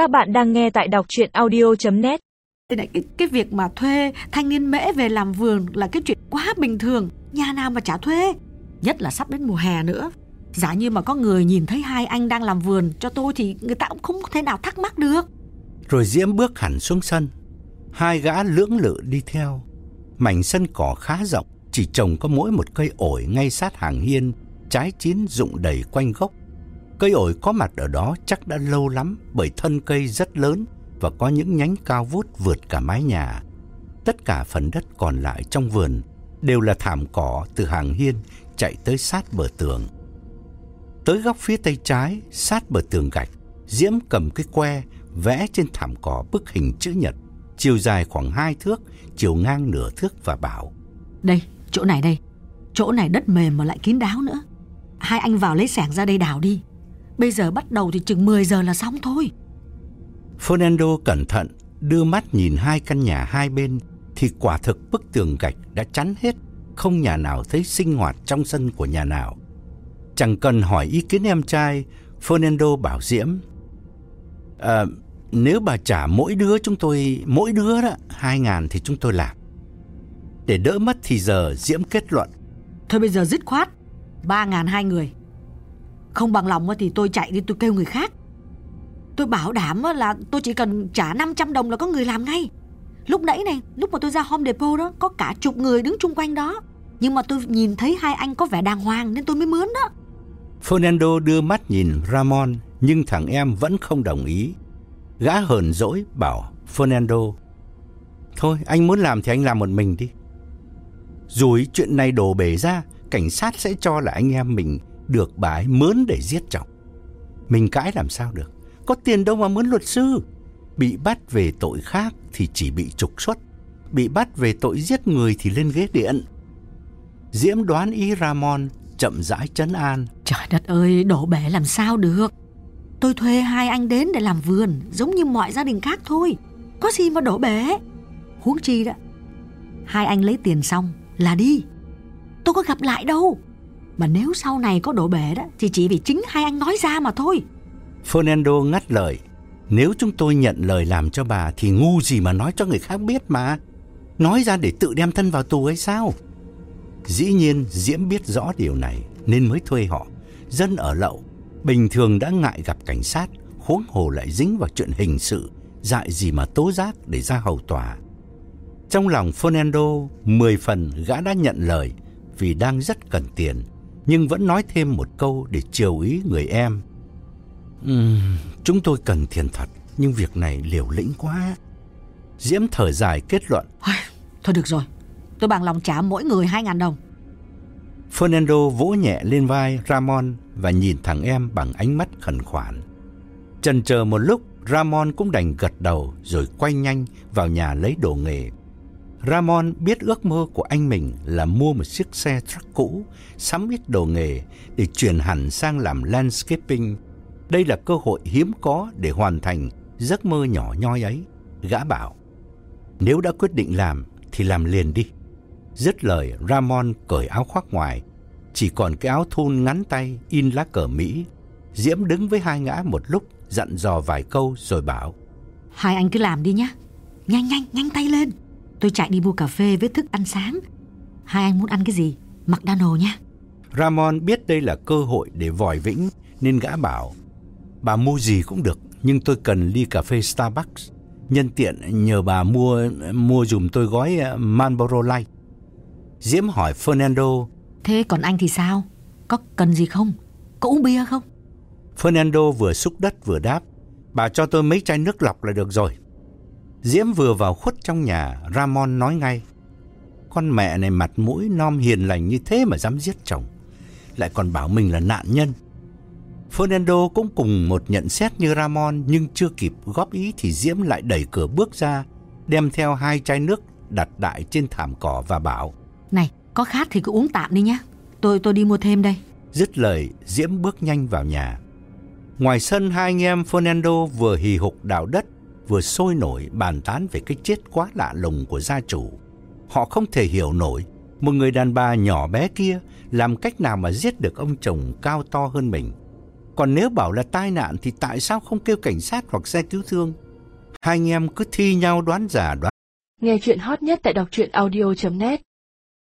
Các bạn đang nghe tại đọc chuyện audio.net Thế này, cái, cái việc mà thuê thanh niên mễ về làm vườn là cái chuyện quá bình thường. Nhà nào mà chả thuê. Nhất là sắp đến mùa hè nữa. Giả như mà có người nhìn thấy hai anh đang làm vườn cho tôi thì người ta cũng không thể nào thắc mắc được. Rồi Diễm bước hẳn xuống sân. Hai gã lưỡng lự đi theo. Mảnh sân cỏ khá rộng, chỉ trồng có mỗi một cây ổi ngay sát hàng hiên, trái chín rụng đầy quanh gốc. Cây ổi có mặt ở đó chắc đã lâu lắm bởi thân cây rất lớn và có những nhánh cao vút vượt cả mái nhà. Tất cả phần đất còn lại trong vườn đều là thảm cỏ từ hàng hiên chạy tới sát bờ tường. Tới góc phía tay trái, sát bờ tường gạch, Diễm cầm cái que vẽ trên thảm cỏ bức hình chữ nhật, chiều dài khoảng hai thước, chiều ngang nửa thước và bảo. Đây, chỗ này đây. Chỗ này đất mềm mà lại kín đáo nữa. Hai anh vào lấy xẻng ra đây đào đi. Bây giờ bắt đầu thì chừng 10 giờ là xong thôi. Fernando cẩn thận đưa mắt nhìn hai căn nhà hai bên thì quả thực bức tường gạch đã chắn hết, không nhà nào thấy sinh hoạt trong sân của nhà nào. Chẳng cần hỏi ý kiến em trai, Fernando bảo Diễm. À, nếu bà trả mỗi đứa chúng tôi, mỗi đứa đó, hai ngàn thì chúng tôi làm. Để đỡ mất thì giờ Diễm kết luận. Thôi bây giờ dứt khoát. 3 ngàn hai người. Không bằng lòng thì tôi chạy đi tôi kêu người khác. Tôi bảo đảm là tôi chỉ cần trả 500 đồng là có người làm ngay. Lúc nãy này, lúc mà tôi ra Home Depot đó, có cả chục người đứng chung quanh đó. Nhưng mà tôi nhìn thấy hai anh có vẻ đàng hoàng nên tôi mới mướn đó. Fernando đưa mắt nhìn Ramon nhưng thằng em vẫn không đồng ý. Gã hờn dỗi bảo Fernando Thôi anh muốn làm thì anh làm một mình đi. Rồi chuyện này đổ bể ra, cảnh sát sẽ cho là anh em mình được bà ấy mướn để giết chồng. Mình cãi làm sao được? Có tiền đâu mà mướn luật sư. Bị bắt về tội khác thì chỉ bị trục xuất. Bị bắt về tội giết người thì lên ghế điện. Diễm đoán ý Ramon chậm rãi chấn an. Trời đất ơi, đổ bể làm sao được. Tôi thuê hai anh đến để làm vườn, giống như mọi gia đình khác thôi. Có gì mà đổ bể. Huống chi đó. Hai anh lấy tiền xong là đi. Tôi có gặp lại đâu. Mà nếu sau này có đổ bể đó thì chỉ vì chính hai anh nói ra mà thôi. Fernando ngắt lời. Nếu chúng tôi nhận lời làm cho bà thì ngu gì mà nói cho người khác biết mà. Nói ra để tự đem thân vào tù hay sao? Dĩ nhiên Diễm biết rõ điều này nên mới thuê họ. Dân ở lậu, bình thường đã ngại gặp cảnh sát, huống hồ lại dính vào chuyện hình sự, dại gì mà tố giác để ra hầu tòa. Trong lòng Fernando, mười phần gã đã nhận lời vì đang rất cần tiền, nhưng vẫn nói thêm một câu để chiều ý người em. Uhm, chúng tôi cần tiền thật, nhưng việc này liều lĩnh quá. Diễm thở dài kết luận. Thôi được rồi, tôi bằng lòng trả mỗi người 2.000 đồng. Fernando vỗ nhẹ lên vai Ramon và nhìn thằng em bằng ánh mắt khẩn khoản. Chần chờ một lúc, Ramon cũng đành gật đầu rồi quay nhanh vào nhà lấy đồ nghề. Ramon biết ước mơ của anh mình là mua một chiếc xe truck cũ, sắm ít đồ nghề để chuyển hẳn sang làm landscaping. Đây là cơ hội hiếm có để hoàn thành giấc mơ nhỏ nhoi ấy. Gã bảo, nếu đã quyết định làm thì làm liền đi. Dứt lời, Ramon cởi áo khoác ngoài, chỉ còn cái áo thun ngắn tay in lá cờ Mỹ. Diễm đứng với hai ngã một lúc, dặn dò vài câu rồi bảo. Hai anh cứ làm đi nhé. Nhanh nhanh, nhanh tay lên. Tôi chạy đi mua cà phê với thức ăn sáng. Hai anh muốn ăn cái gì? McDonald nha. Ramon biết đây là cơ hội để vòi vĩnh nên gã bảo Bà mua gì cũng được nhưng tôi cần ly cà phê Starbucks. Nhân tiện nhờ bà mua mua dùm tôi gói ờ, Marlboro Light. Diễm hỏi Fernando Thế còn anh thì sao? Có cần gì không? Có uống bia không? Fernando vừa xúc đất vừa đáp Bà cho tôi mấy chai nước lọc là được rồi. Diễm vừa vào khuất trong nhà, Ramon nói ngay. Con mẹ này mặt mũi non hiền lành như thế mà dám giết chồng. Lại còn bảo mình là nạn nhân. Fernando cũng cùng một nhận xét như Ramon nhưng chưa kịp góp ý thì Diễm lại đẩy cửa bước ra, đem theo hai chai nước đặt đại trên thảm cỏ và bảo. Này, có khát thì cứ uống tạm đi nhé. Tôi tôi đi mua thêm đây. Dứt lời, Diễm bước nhanh vào nhà. Ngoài sân hai anh em Fernando vừa hì hục đào đất, vừa sôi nổi bàn tán về cái chết quá lạ lùng của gia chủ. Họ không thể hiểu nổi, một người đàn bà nhỏ bé kia làm cách nào mà giết được ông chồng cao to hơn mình. Còn nếu bảo là tai nạn thì tại sao không kêu cảnh sát hoặc xe cứu thương? Hai anh em cứ thi nhau đoán giả đoán. Nghe chuyện hot nhất tại đọc truyện audio.net